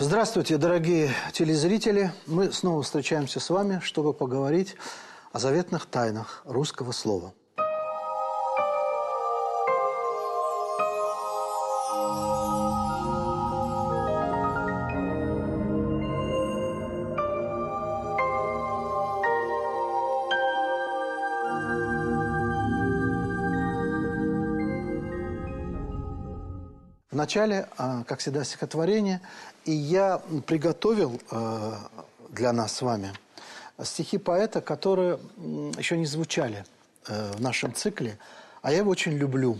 Здравствуйте, дорогие телезрители. Мы снова встречаемся с вами, чтобы поговорить о заветных тайнах русского слова. Начале, а, как всегда, стихотворение. И я приготовил а, для нас с вами стихи поэта, которые еще не звучали э, в нашем цикле. А я его очень люблю.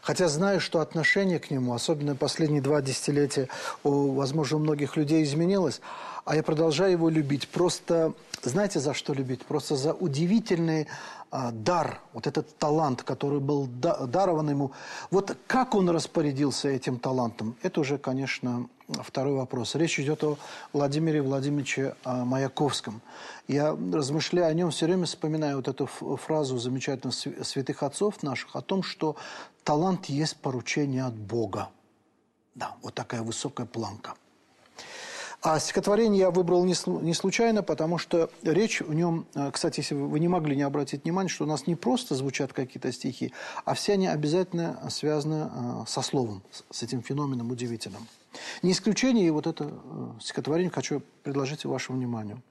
Хотя знаю, что отношение к нему, особенно последние два десятилетия, возможно, у многих людей изменилось, а я продолжаю его любить. Просто, знаете, за что любить? Просто за удивительный а, дар, вот этот талант, который был да, дарован ему. Вот как он распорядился этим талантом, это уже, конечно, второй вопрос. Речь идет о Владимире Владимировиче а, Маяковском. Я, размышляя о нем, все время вспоминаю вот эту фразу замечательных святых отцов наших о том, что талант есть поручение от Бога. Да, вот такая высокая планка. А стихотворение я выбрал не случайно, потому что речь в нем, э, кстати, если вы не могли не обратить внимание, что у нас не просто звучат какие-то стихи, а все они обязательно связаны э, со словом, с этим феноменом удивительным. Не исключение, и вот это э, стихотворение хочу предложить вашему вниманию.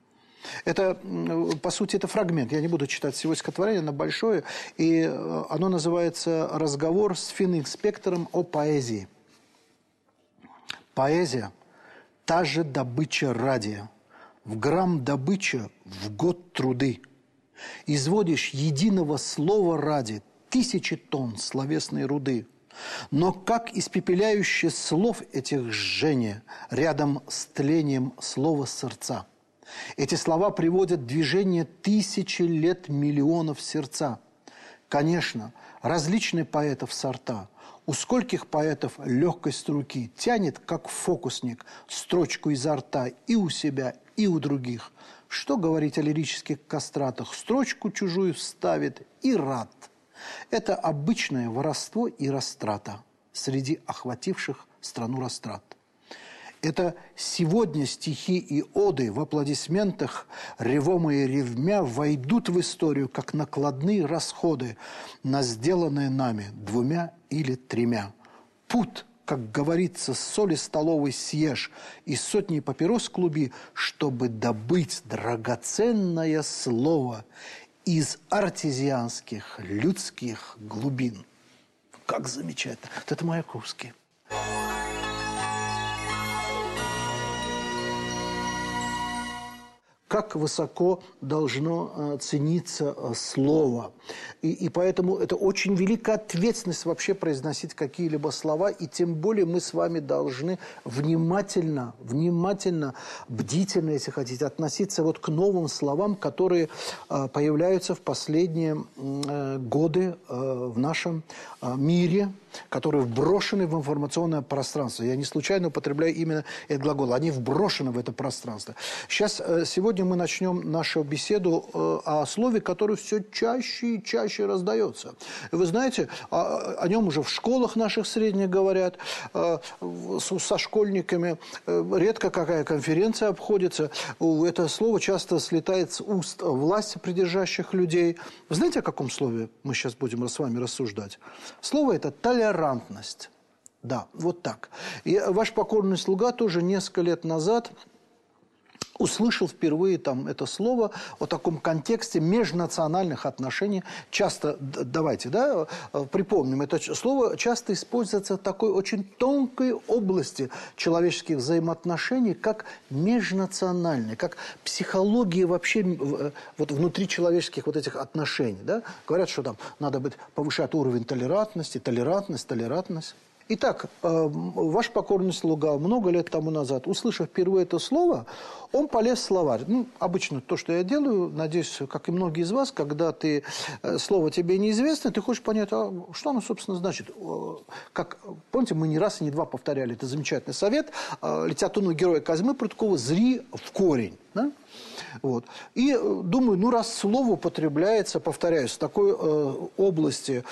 Это, по сути, это фрагмент. Я не буду читать всего стихотворения, оно большое. И оно называется «Разговор с финн-инспектором о поэзии». Поэзия – та же добыча радия. В грамм добыча в год труды. Изводишь единого слова ради тысячи тонн словесной руды. Но как испепеляющее слов этих жжение рядом с тлением слова сердца. Эти слова приводят движение тысячи лет миллионов сердца. Конечно, различные поэтов сорта – у скольких поэтов легкость руки тянет, как фокусник, строчку изо рта и у себя, и у других. Что говорить о лирических кастратах? Строчку чужую вставит и рад. Это обычное воровство и растрата среди охвативших страну растрат. Это сегодня стихи и оды в аплодисментах ревомые ревмя войдут в историю как накладные расходы на сделанное нами двумя или тремя. Путь, как говорится, соли столовой съешь и сотни папирос клуби, чтобы добыть драгоценное слово из артезианских людских глубин. Как замечательно. Вот это Маяковский. Как высоко должно э, цениться э, слово. И, и поэтому это очень великая ответственность вообще произносить какие-либо слова, и тем более мы с вами должны внимательно, внимательно, бдительно, если хотите, относиться вот к новым словам, которые э, появляются в последние годы в нашем мире, которые вброшены в информационное пространство. Я не случайно употребляю именно этот глагол. Они вброшены в это пространство. Сейчас, сегодня мы начнем нашу беседу э, о слове, которое все чаще и чаще раздается. Вы знаете, о, о нем уже в школах наших средних говорят, э, со школьниками. Э, редко какая конференция обходится. Это слово часто слетает с уст власти придержащих людей. Вы знаете, о каком слове мы сейчас будем с вами рассуждать? Слово это толерантность. Да, вот так. И ваш покорный слуга тоже несколько лет назад услышал впервые там это слово о таком контексте межнациональных отношений. Часто, давайте, да, э, припомним, это слово часто используется в такой очень тонкой области человеческих взаимоотношений, как межнациональные, как психология вообще э, вот внутри человеческих вот этих отношений, да. Говорят, что там надо быть, повышать уровень толерантности, толерантность, толерантность. Итак, э, ваш покорный слуга много лет тому назад, услышав впервые это слово, он полез в словарь. Ну, обычно то, что я делаю, надеюсь, как и многие из вас, когда ты, э, слово тебе неизвестно, ты хочешь понять, а что оно, собственно, значит. Э, как, помните, мы не раз и не два повторяли, это замечательный совет литературного героя Казьмы Прудкова «Зри в корень». Да? Вот. И э, думаю, ну раз слово употребляется, повторяюсь, в такой э, области,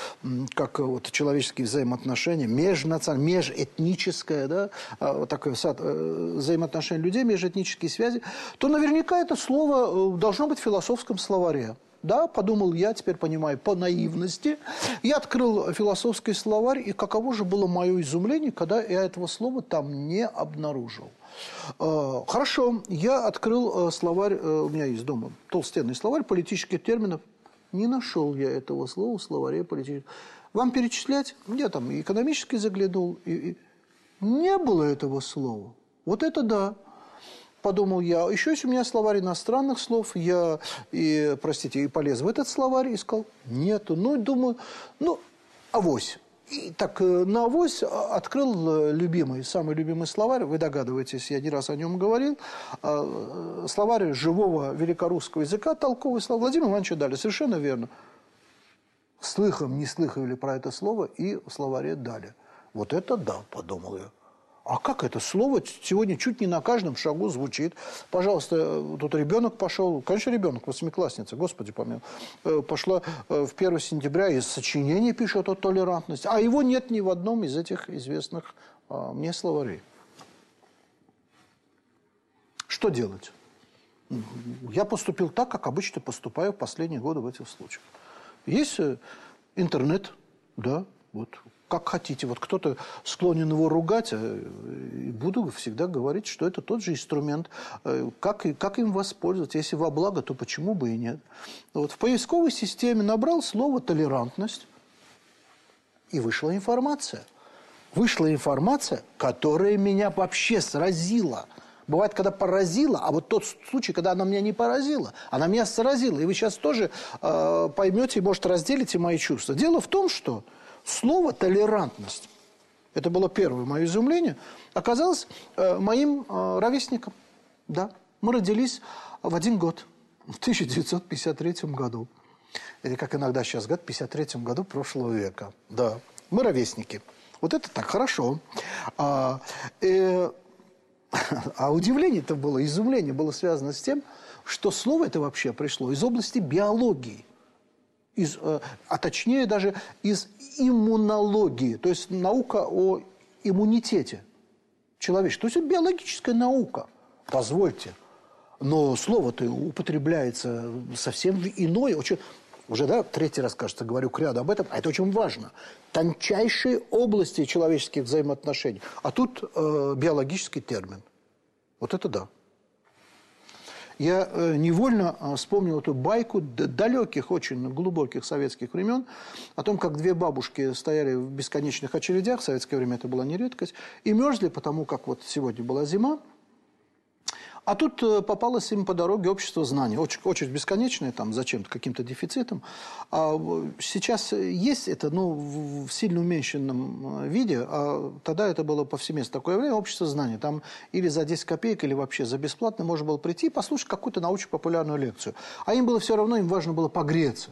как э, вот, человеческие взаимоотношения, межнациональное, межэтническое, да, э, вот такое э, взаимоотношения людей, межэтнические связи, то наверняка это слово должно быть в философском словаре. Да, подумал я, теперь понимаю, по наивности. Я открыл философский словарь, и каково же было мое изумление, когда я этого слова там не обнаружил. Э, хорошо, я открыл э, словарь, э, у меня есть дома толстенный словарь политических терминов. Не нашел я этого слова в словаре политических. Вам перечислять? Я там экономически заглянул. И, и... Не было этого слова. Вот это да подумал я. Еще есть у меня словарь иностранных слов. Я, и, простите, и полез в этот словарь, искал. Нету. Ну, думаю, ну, авось. И так э, на авось открыл э, любимый, самый любимый словарь. Вы догадываетесь, я не раз о нем говорил. Э, словарь живого великорусского языка, толковый словарь. Владимир Иванович дали, совершенно верно. Слыхом не слыхали про это слово и в словаре дали. Вот это да, подумал я. А как это слово сегодня чуть не на каждом шагу звучит? Пожалуйста, тут ребенок пошел, конечно, ребенок, восьмиклассница, господи помилуй, э, пошла э, в 1 сентября из сочинения пишет о толерантности, а его нет ни в одном из этих известных а, мне словарей. Что делать? Я поступил так, как обычно поступаю в последние годы в этих случаях. Есть э, интернет, да, вот как хотите. Вот кто-то склонен его ругать, и буду всегда говорить, что это тот же инструмент. Э, как, как им воспользоваться? Если во благо, то почему бы и нет? Вот в поисковой системе набрал слово «толерантность», и вышла информация. Вышла информация, которая меня вообще сразила – Бывает, когда поразила, а вот тот случай, когда она меня не поразила, она меня сразила. И вы сейчас тоже э, поймете и, может, разделите мои чувства. Дело в том, что слово «толерантность», это было первое мое изумление, оказалось э, моим э, ровесником. Да, мы родились в один год, в 1953 году. Или, как иногда сейчас говорят, в 1953 году прошлого века. Да, мы ровесники. Вот это так хорошо. А, э, а удивление это было, изумление было связано с тем, что слово это вообще пришло из области биологии из, э, а точнее даже из иммунологии, то есть наука о иммунитете человечества. То есть биологическая наука, позвольте. Но слово-то употребляется совсем иное, очень, уже да, третий раз, кажется, говорю к ряду об этом, а это очень важно. Тончайшие области человеческих взаимоотношений. А тут э, биологический термин. Вот это да я э, невольно э, вспомнил эту байку далеких, очень глубоких советских времен о том, как две бабушки стояли в бесконечных очередях, в советское время это была не редкость, и мерзли, потому как вот сегодня была зима, а тут э, попалось им по дороге общество знаний. Очень, бесконечное, там, зачем-то, каким-то дефицитом. А сейчас есть это, ну, в сильно уменьшенном э, виде, а тогда это было повсеместно такое время, общество знаний. Там или за 10 копеек, или вообще за бесплатно можно было прийти и послушать какую-то научно-популярную лекцию. А им было все равно, им важно было погреться.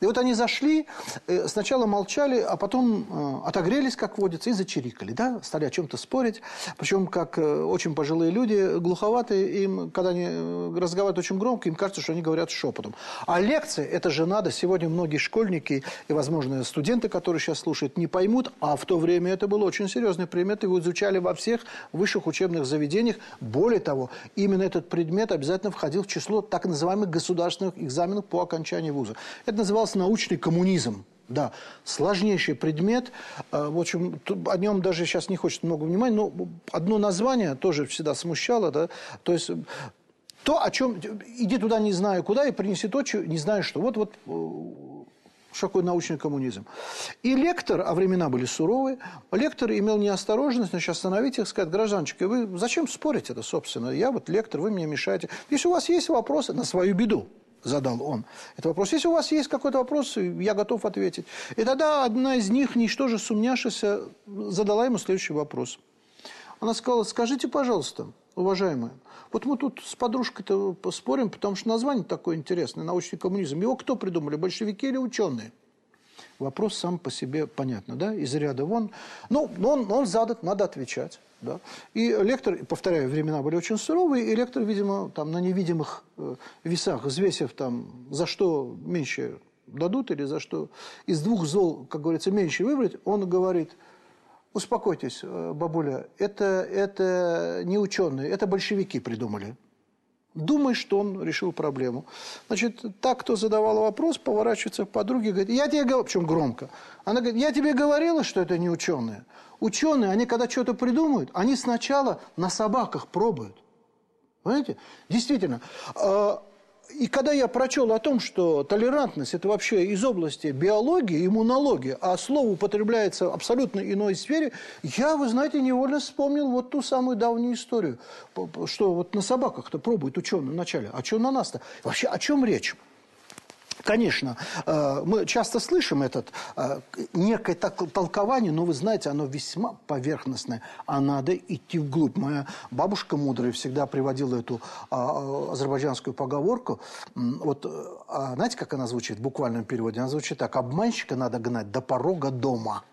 И вот они зашли, э, сначала молчали, а потом отогрелись, как водится, и зачирикали, да, стали о чем-то спорить. Причем, как очень пожилые люди, глуховатые, им, когда они э, разговаривают очень громко, им кажется, что они говорят шепотом. А лекции, это же надо, сегодня многие школьники и, возможно, студенты, которые сейчас слушают, не поймут, а в то время это был очень серьезный предмет, его изучали во всех высших учебных заведениях. Более того, именно этот предмет обязательно входил в число так называемых государственных экзаменов по окончании вуза. Это назывался научный коммунизм. Да, сложнейший предмет. Э, в общем, о нем даже сейчас не хочет много внимания, но одно название тоже всегда смущало. Да? То есть то, о чем... Иди туда не знаю куда и принеси то, что не знаю что. Вот, вот э, что такое научный коммунизм. И лектор, а времена были суровые, лектор имел неосторожность, значит, остановить их, сказать, гражданчики, вы зачем спорить это, собственно? Я вот лектор, вы мне мешаете. Если у вас есть вопросы, на свою беду, задал он этот вопрос. Если у вас есть какой-то вопрос, я готов ответить. И тогда одна из них, ничтоже сумняшися, задала ему следующий вопрос. Она сказала, скажите, пожалуйста, уважаемые, вот мы тут с подружкой-то спорим, потому что название такое интересное, научный коммунизм. Его кто придумали, большевики или ученые? Вопрос сам по себе понятно, да, из ряда вон. Ну, он, он задан, надо отвечать. Да? И лектор, повторяю, времена были очень суровые, и лектор, видимо, там на невидимых э, весах, взвесив там, за что меньше дадут или за что из двух зол, как говорится, меньше выбрать, он говорит, успокойтесь, э, бабуля, это, это не ученые, это большевики придумали. Думай, что он решил проблему. Значит, так, кто задавал вопрос, поворачивается к подруге и говорит, я тебе говорю, причем громко, она говорит, я тебе говорила, что это не ученые. Ученые, они когда что-то придумают, они сначала на собаках пробуют. Понимаете? Действительно. И когда я прочел о том, что толерантность – это вообще из области биологии, иммунологии, а слово употребляется в абсолютно иной сфере, я, вы знаете, невольно вспомнил вот ту самую давнюю историю, что вот на собаках-то пробуют ученые вначале. А что на нас-то? Вообще о чем речь? Конечно, э, мы часто слышим этот э, некое толкование, но вы знаете, оно весьма поверхностное, а надо идти вглубь. Моя бабушка мудрая всегда приводила эту а, азербайджанскую поговорку. Вот а знаете, как она звучит в буквальном переводе? Она звучит так: обманщика надо гнать до порога дома.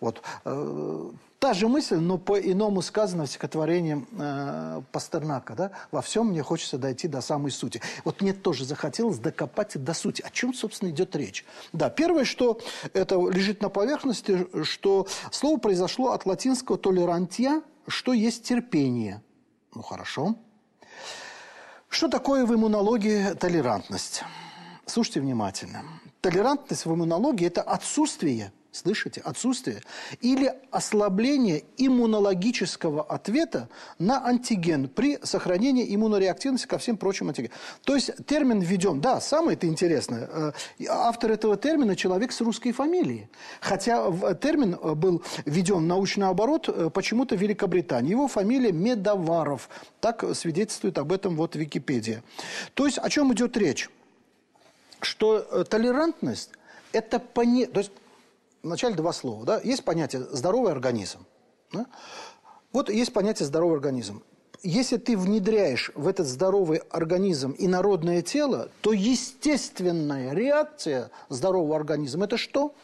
Вот э, Та же мысль, но по-иному сказано в стихотворении э, Пастернака. Да? «Во всем мне хочется дойти до самой сути». Вот мне тоже захотелось докопать до сути. О чем, собственно, идет речь? Да, первое, что это лежит на поверхности, что слово произошло от латинского «толерантия», что есть терпение. Ну, хорошо. Что такое в иммунологии толерантность? Слушайте внимательно. Толерантность в иммунологии – это отсутствие – Слышите? Отсутствие. Или ослабление иммунологического ответа на антиген при сохранении иммунореактивности ко всем прочим антигенам. То есть термин введен. Да, самое это интересное. Э, автор этого термина – человек с русской фамилией. Хотя термин э, был введен научный оборот э, почему-то в Великобритании. Его фамилия Медоваров. Так свидетельствует об этом вот Википедия. То есть о чем идет речь? Что толерантность – это поне... То есть вначале два слова. Да? Есть понятие «здоровый организм». Да? Вот есть понятие «здоровый организм». Если ты внедряешь в этот здоровый организм инородное тело, то естественная реакция здорового организма – это что?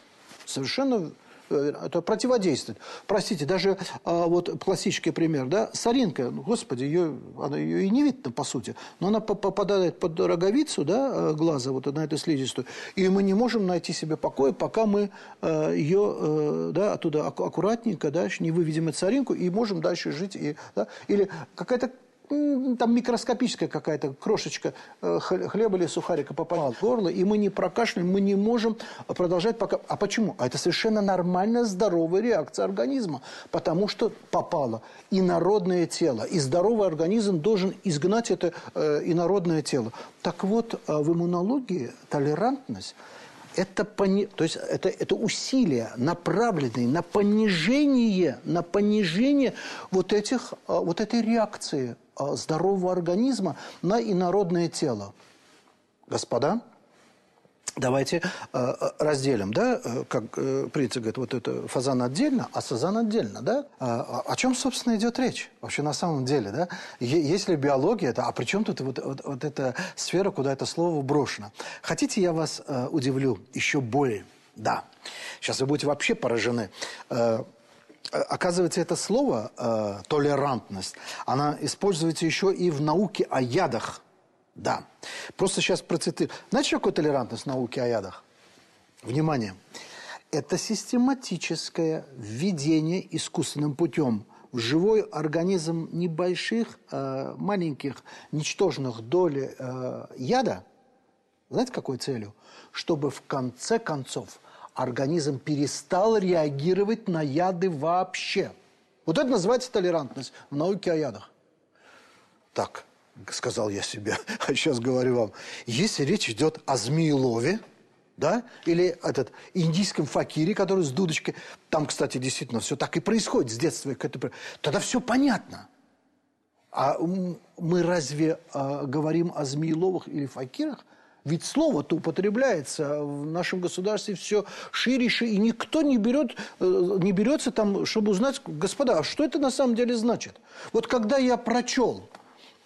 Совершенно это противодействует. Простите, даже а, вот классический пример, да, соринка, ну, господи, ее, она, ее и не видно, по сути, но она попадает под роговицу, да, э, глаза, вот на эту слизистую, и мы не можем найти себе покоя, пока мы э, ее, да, оттуда аккуратненько, да, не выведем эту соринку, и можем дальше жить, и, да, или какая-то там микроскопическая какая-то крошечка э, хлеба или сухарика попала в горло, и мы не прокашляем, мы не можем продолжать пока... А почему? А это совершенно нормальная здоровая реакция организма, потому что попало инородное тело, и здоровый организм должен изгнать это э, инородное тело. Так вот, э, в иммунологии толерантность это, пони... то есть это, это усилия, направленные на понижение, на понижение вот, этих, вот этой реакции здорового организма на инородное тело. Господа, давайте э, разделим, да, как э, принцип говорит, вот это фазан отдельно, а сазан отдельно, да? А, о чем, собственно, идет речь вообще на самом деле, да? Если биология, это, а при чем тут вот, вот, вот эта сфера, куда это слово брошено? Хотите, я вас э, удивлю еще более? Да. Сейчас вы будете вообще поражены. Э, Э, оказывается, это слово э, «толерантность», она используется еще и в науке о ядах. Да. Просто сейчас процитирую. Знаете, что такое толерантность в науке о ядах? Внимание. Это систематическое введение искусственным путем в живой организм небольших, э, маленьких, ничтожных долей э, яда. Знаете, какой целью? Чтобы в конце концов организм перестал реагировать на яды вообще. Вот это называется толерантность в науке о ядах. Так, сказал я себе, а сейчас говорю вам, если речь идет о змеелове, да, или этот индийском факире, который с дудочкой, там, кстати, действительно все так и происходит с детства, тогда все понятно. А мы разве э, говорим о змееловых или факирах? Ведь слово-то употребляется в нашем государстве все шире, шире, и никто не, берет, э, не берется там, чтобы узнать, господа, а что это на самом деле значит? Вот когда я прочел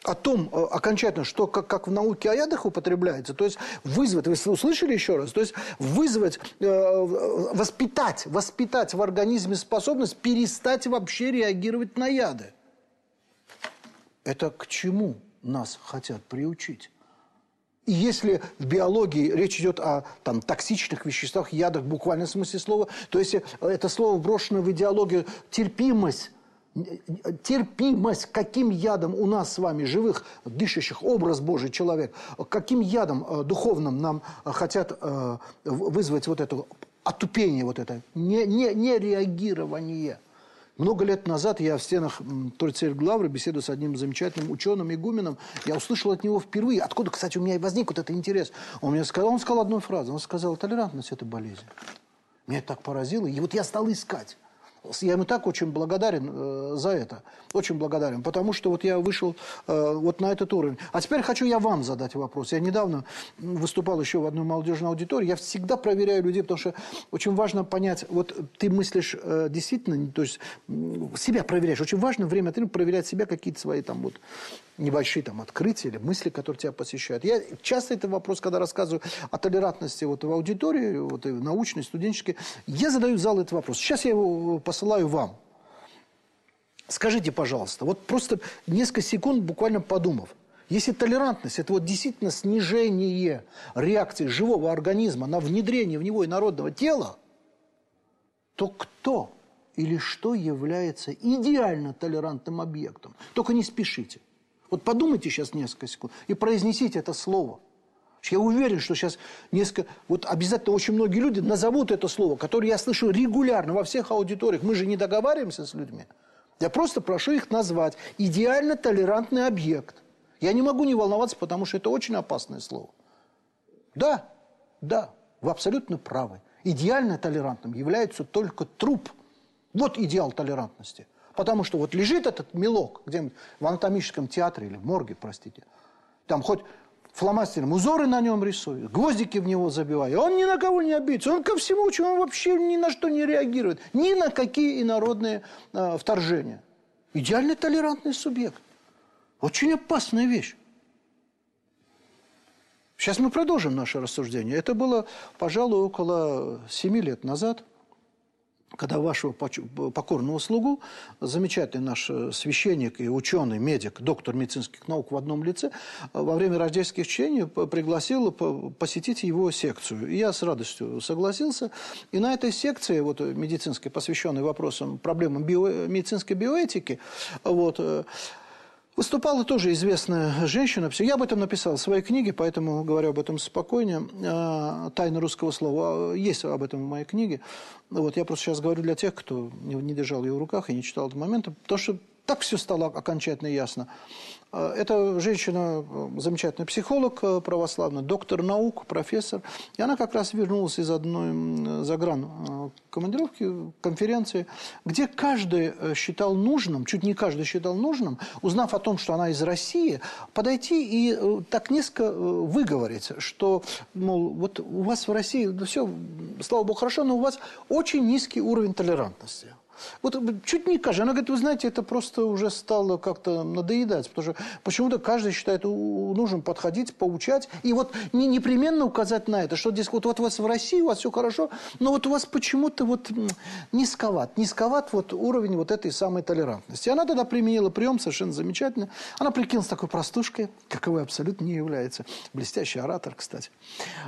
о том э, окончательно, что как, как в науке о ядах употребляется, то есть вызвать, вы услышали еще раз, то есть вызвать, э, воспитать, воспитать в организме способность перестать вообще реагировать на яды. Это к чему нас хотят приучить? И если в биологии речь идет о там, токсичных веществах, ядах в смысле слова, то если это слово брошено в идеологию терпимость, терпимость, каким ядом у нас с вами, живых, дышащих, образ Божий человек, каким ядом э, духовным нам э, хотят э, вызвать вот это отупение, вот это, не, не, не реагирование. Много лет назад я в стенах Троицель Главры беседу с одним замечательным ученым, игуменом. Я услышал от него впервые. Откуда, кстати, у меня и возник вот этот интерес. Он мне сказал, он сказал одну фразу. Он сказал, толерантность – это болезнь. Меня это так поразило. И вот я стал искать. Я ему так очень благодарен э, за это. Очень благодарен. Потому что вот я вышел э, вот на этот уровень. А теперь хочу я вам задать вопрос. Я недавно выступал еще в одной молодежной аудитории. Я всегда проверяю людей, потому что очень важно понять, вот ты мыслишь э, действительно, то есть себя проверяешь. Очень важно время от времени проверять себя, какие-то свои там вот небольшие там открытия или мысли, которые тебя посещают. Я часто это вопрос, когда рассказываю о толерантности вот в аудитории, вот и научной, студенческой, я задаю зал этот вопрос. Сейчас я его посылаю вам. Скажите, пожалуйста, вот просто несколько секунд буквально подумав, если толерантность – это вот действительно снижение реакции живого организма на внедрение в него инородного тела, то кто или что является идеально толерантным объектом? Только не спешите. Вот подумайте сейчас несколько секунд и произнесите это слово. Я уверен, что сейчас несколько... Вот обязательно очень многие люди назовут это слово, которое я слышу регулярно во всех аудиториях. Мы же не договариваемся с людьми. Я просто прошу их назвать идеально толерантный объект. Я не могу не волноваться, потому что это очень опасное слово. Да, да, вы абсолютно правы. Идеально толерантным является только труп. Вот идеал толерантности – Потому что вот лежит этот мелок где-нибудь в анатомическом театре или в морге, простите, там хоть фломастером узоры на нем рисует, гвоздики в него забивает, он ни на кого не обидится, он ко всему, он вообще ни на что не реагирует, ни на какие инородные э, вторжения. Идеально толерантный субъект. Очень опасная вещь. Сейчас мы продолжим наше рассуждение. Это было, пожалуй, около семи лет назад – когда вашего покорного слугу, замечательный наш э, священник и ученый, медик, доктор медицинских наук в одном лице, э, во время рождественских чтений пригласил посетить его секцию. И я с радостью согласился. И на этой секции, вот, медицинской, посвященной вопросам, проблемам био, медицинской биоэтики, вот, э, Выступала тоже известная женщина. Я об этом написал в своей книге, поэтому говорю об этом спокойнее. А, «Тайна русского слова». Есть об этом в моей книге. Вот я просто сейчас говорю для тех, кто не держал ее в руках и не читал этого момента, потому что так все стало окончательно ясно. Э, эта женщина э, замечательный психолог э, православный, доктор наук, профессор. И она как раз вернулась из одной загран командировки, конференции, где каждый считал нужным, чуть не каждый считал нужным, узнав о том, что она из России, подойти и так несколько выговорить, что, мол, вот у вас в России, да все, слава богу, хорошо, но у вас очень низкий уровень толерантности. Вот чуть не каждый. Она говорит, вы знаете, это просто уже стало как-то надоедать, потому что почему-то каждый считает нужным подходить, поучать, и вот не непременно указать на это, что здесь вот, вот у вас в России, у вас все хорошо, но вот у вас почему-то вот низковат, низковат вот уровень вот этой самой толерантности. Она тогда применила прием совершенно замечательно. Она прикинулась такой простушкой, каковой абсолютно не является. Блестящий оратор, кстати.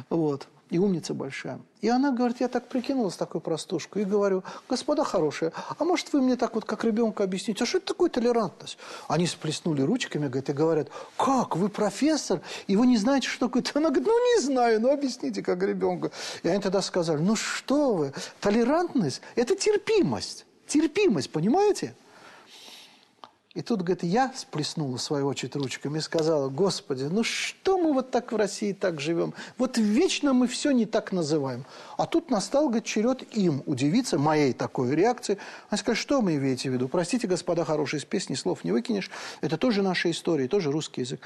Вот и умница большая. И она говорит, я так прикинулась такой простушкой, и говорю, господа хорошие, а может вы мне так вот как ребенка объясните, а что это такое толерантность? Они сплеснули ручками, говорит, и говорят, как, вы профессор, и вы не знаете, что такое? Она говорит, ну не знаю, ну объясните как ребенку. И они тогда сказали, ну что вы, толерантность – это терпимость, терпимость, понимаете? И тут, говорит, я сплеснула, в свою очередь, ручками и сказала, Господи, ну что мы вот так в России так живем? Вот вечно мы все не так называем. А тут настал, говорит, черед им удивиться моей такой реакции. Они сказали, что вы имеете в виду? Простите, господа хорошие, из песни слов не выкинешь. Это тоже наша история, тоже русский язык.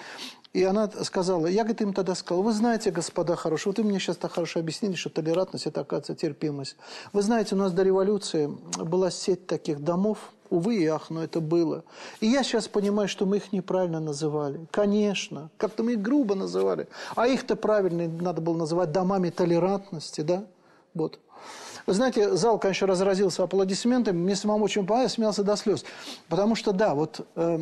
И она сказала, я, говорит, им тогда сказала, вы знаете, господа хорошие, вот вы мне сейчас так хорошо объяснили, что толерантность – это, оказывается, терпимость. Вы знаете, у нас до революции была сеть таких домов – Увы и ах, но это было. И я сейчас понимаю, что мы их неправильно называли. Конечно. Как-то мы их грубо называли. А их-то правильно надо было называть домами толерантности, да? Вот. Вы знаете, зал, конечно, разразился аплодисментами. Мне самому очень понравилось, смеялся до слез. Потому что, да, вот... Э,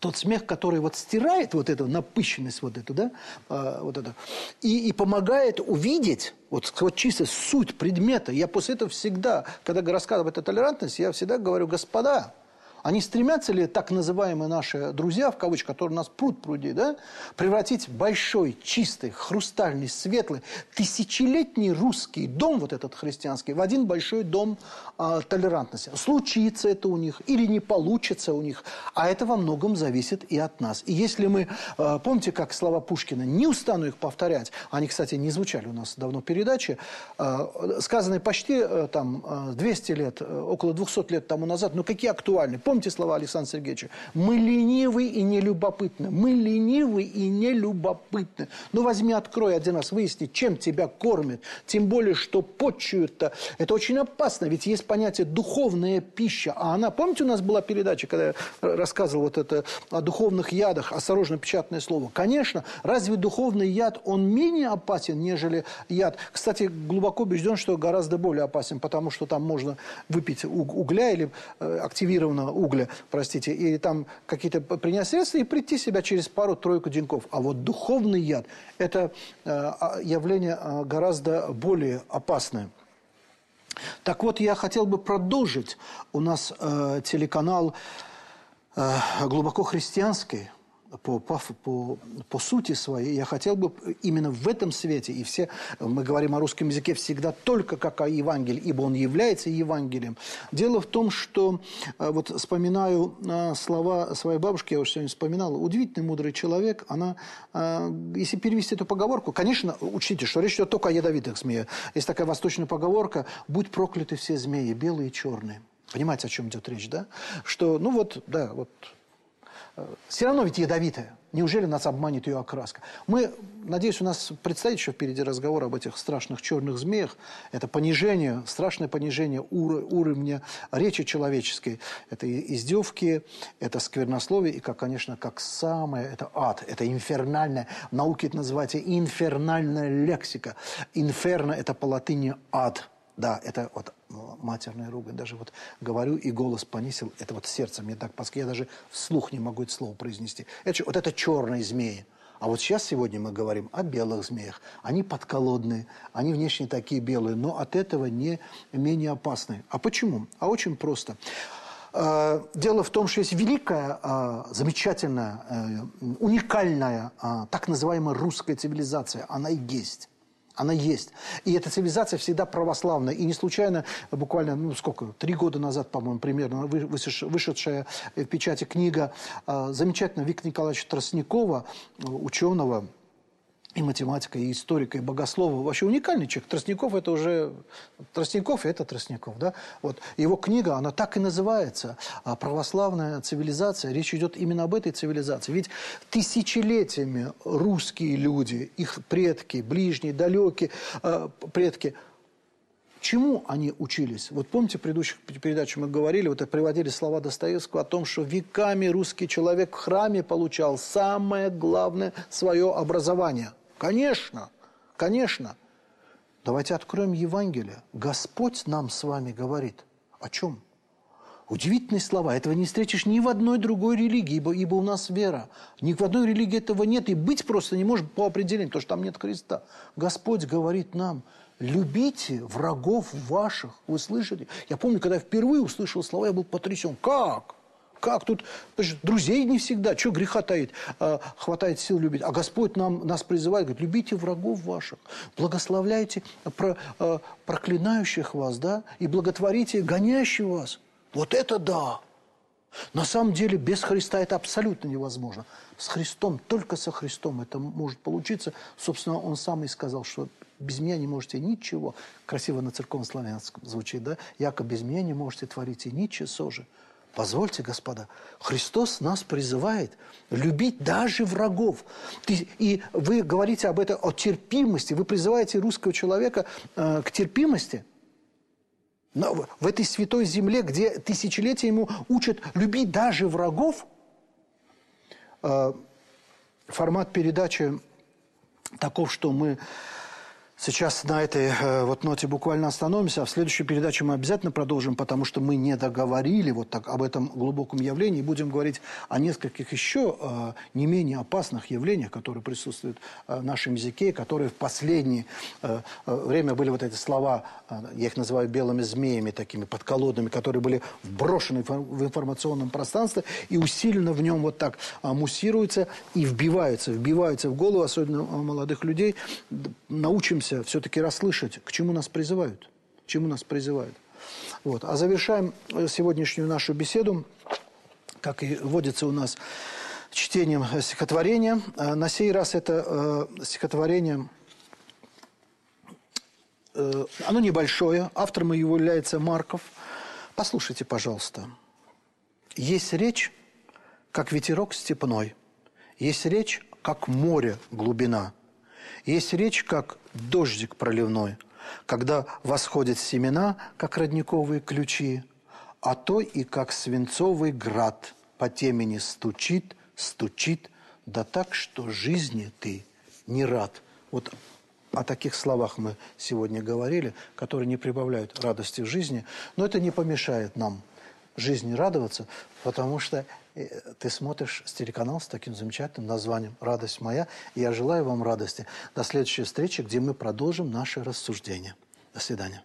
тот смех, который вот стирает вот эту напыщенность вот эту, да, э, вот это, и, и помогает увидеть вот, вот чисто суть предмета. Я после этого всегда, когда рассказываю о толерантности, я всегда говорю, господа, они стремятся ли так называемые наши друзья, в кавычках, которые нас пруд пруди, да, превратить большой, чистый, хрустальный, светлый, тысячелетний русский дом, вот этот христианский, в один большой дом э, толерантности? Случится это у них или не получится у них, а это во многом зависит и от нас. И если мы, э, помните, как слова Пушкина, не устану их повторять, они, кстати, не звучали у нас давно в передаче, э, сказанные почти э, там 200 лет, около 200 лет тому назад, но какие актуальны? Помните слова Александра Сергеевича? Мы ленивы и нелюбопытны. Мы ленивы и нелюбопытны. Ну, возьми, открой один раз, выясни, чем тебя кормят. Тем более, что почуют-то. Это очень опасно, ведь есть понятие духовная пища. А она, помните, у нас была передача, когда я рассказывал вот это о духовных ядах, осторожно, печатное слово. Конечно, разве духовный яд, он менее опасен, нежели яд? Кстати, глубоко убежден, что гораздо более опасен, потому что там можно выпить угля или э, активированного угля, простите, и там какие-то принять средства и прийти себя через пару-тройку деньков. А вот духовный яд – это э, а, явление э, гораздо более опасное. Так вот, я хотел бы продолжить. У нас э, телеканал глубоко христианский – по, по, по, по сути своей, я хотел бы именно в этом свете, и все, мы говорим о русском языке всегда только как о Евангелии, ибо он является Евангелием. Дело в том, что, э, вот вспоминаю э, слова своей бабушки, я уже сегодня вспоминал, удивительный мудрый человек, она, э, если перевести эту поговорку, конечно, учтите, что речь идет только о ядовитых змеях. Есть такая восточная поговорка, будь прокляты все змеи, белые и черные. Понимаете, о чем идет речь, да? Что, ну вот, да, вот все равно ведь ядовитая. Неужели нас обманет ее окраска? Мы, надеюсь, у нас предстоит еще впереди разговор об этих страшных черных змеях. Это понижение, страшное понижение ур уровня речи человеческой. Это издевки, это сквернословие и, как, конечно, как самое, это ад, это инфернальное. В науке это называется инфернальная лексика. Инферно – это по латыни ад. Да, это вот матерная ругань. Даже вот говорю и голос понизил, это вот сердце мне так паски, я даже вслух не могу это слово произнести. Это, вот это черные змеи. А вот сейчас сегодня мы говорим о белых змеях. Они подколодные, они внешне такие белые, но от этого не менее опасные. А почему? А очень просто. А, дело в том, что есть великая, а, замечательная, э, уникальная, а, так называемая русская цивилизация. Она и есть. Она есть. И эта цивилизация всегда православная. И не случайно, буквально, ну сколько, три года назад, по-моему, примерно, вышедшая в печати книга а, замечательного Виктора Николаевича Тростникова, ученого, и математика, и историка, и богослова. Вообще уникальный человек. Тростников – это уже... Тростников – это Тростников, да? Вот. Его книга, она так и называется а «Православная цивилизация». Речь идет именно об этой цивилизации. Ведь тысячелетиями русские люди, их предки, ближние, далекие э, предки – Чему они учились? Вот помните, в предыдущих передачах мы говорили, вот приводили слова Достоевского о том, что веками русский человек в храме получал самое главное свое образование – Конечно, конечно. Давайте откроем Евангелие. Господь нам с вами говорит. О чем? Удивительные слова. Этого не встретишь ни в одной другой религии, ибо, ибо у нас вера. Ни в одной религии этого нет, и быть просто не может по определению, потому что там нет Христа. Господь говорит нам, любите врагов ваших. Вы слышали? Я помню, когда я впервые услышал слова, я был потрясен. Как? Как тут? Друзей не всегда. Что греха таит? А, хватает сил любить. А Господь нам, нас призывает, говорит, любите врагов ваших, благословляйте про, а, проклинающих вас, да, и благотворите гонящих вас. Вот это да! На самом деле без Христа это абсолютно невозможно. С Христом, только со Христом это может получиться. Собственно, Он сам и сказал, что без меня не можете ничего. Красиво на церковно-славянском звучит, да? Яко без меня не можете творить и ничего же. Позвольте, господа, Христос нас призывает любить даже врагов. И вы говорите об этом, о терпимости, вы призываете русского человека э, к терпимости. в этой святой земле, где тысячелетия ему учат любить даже врагов, э, формат передачи таков, что мы Сейчас на этой э, вот ноте буквально остановимся, а в следующей передаче мы обязательно продолжим, потому что мы не договорили вот так об этом глубоком явлении. Будем говорить о нескольких еще э, не менее опасных явлениях, которые присутствуют э, в нашем языке, которые в последнее э, э, время были вот эти слова, э, я их называю белыми змеями, такими подколодными, которые были вброшены в информационном пространстве и усиленно в нем вот так э, муссируются и вбиваются, вбиваются в голову, особенно молодых людей. Научимся стараемся все-таки расслышать, к чему нас призывают. К чему нас призывают. Вот. А завершаем э, сегодняшнюю нашу беседу, как и водится у нас, чтением стихотворения. Э, на сей раз это э, стихотворение, э, оно небольшое, автором его является Марков. Послушайте, пожалуйста. «Есть речь, как ветерок степной, есть речь, как море глубина, есть речь, как дождик проливной, когда восходят семена, как родниковые ключи, а то и как свинцовый град по темени стучит, стучит, да так, что жизни ты не рад. Вот о таких словах мы сегодня говорили, которые не прибавляют радости в жизни, но это не помешает нам жизни радоваться, потому что ты смотришь телеканал с таким замечательным названием «Радость моя». Я желаю вам радости. До следующей встречи, где мы продолжим наши рассуждения. До свидания.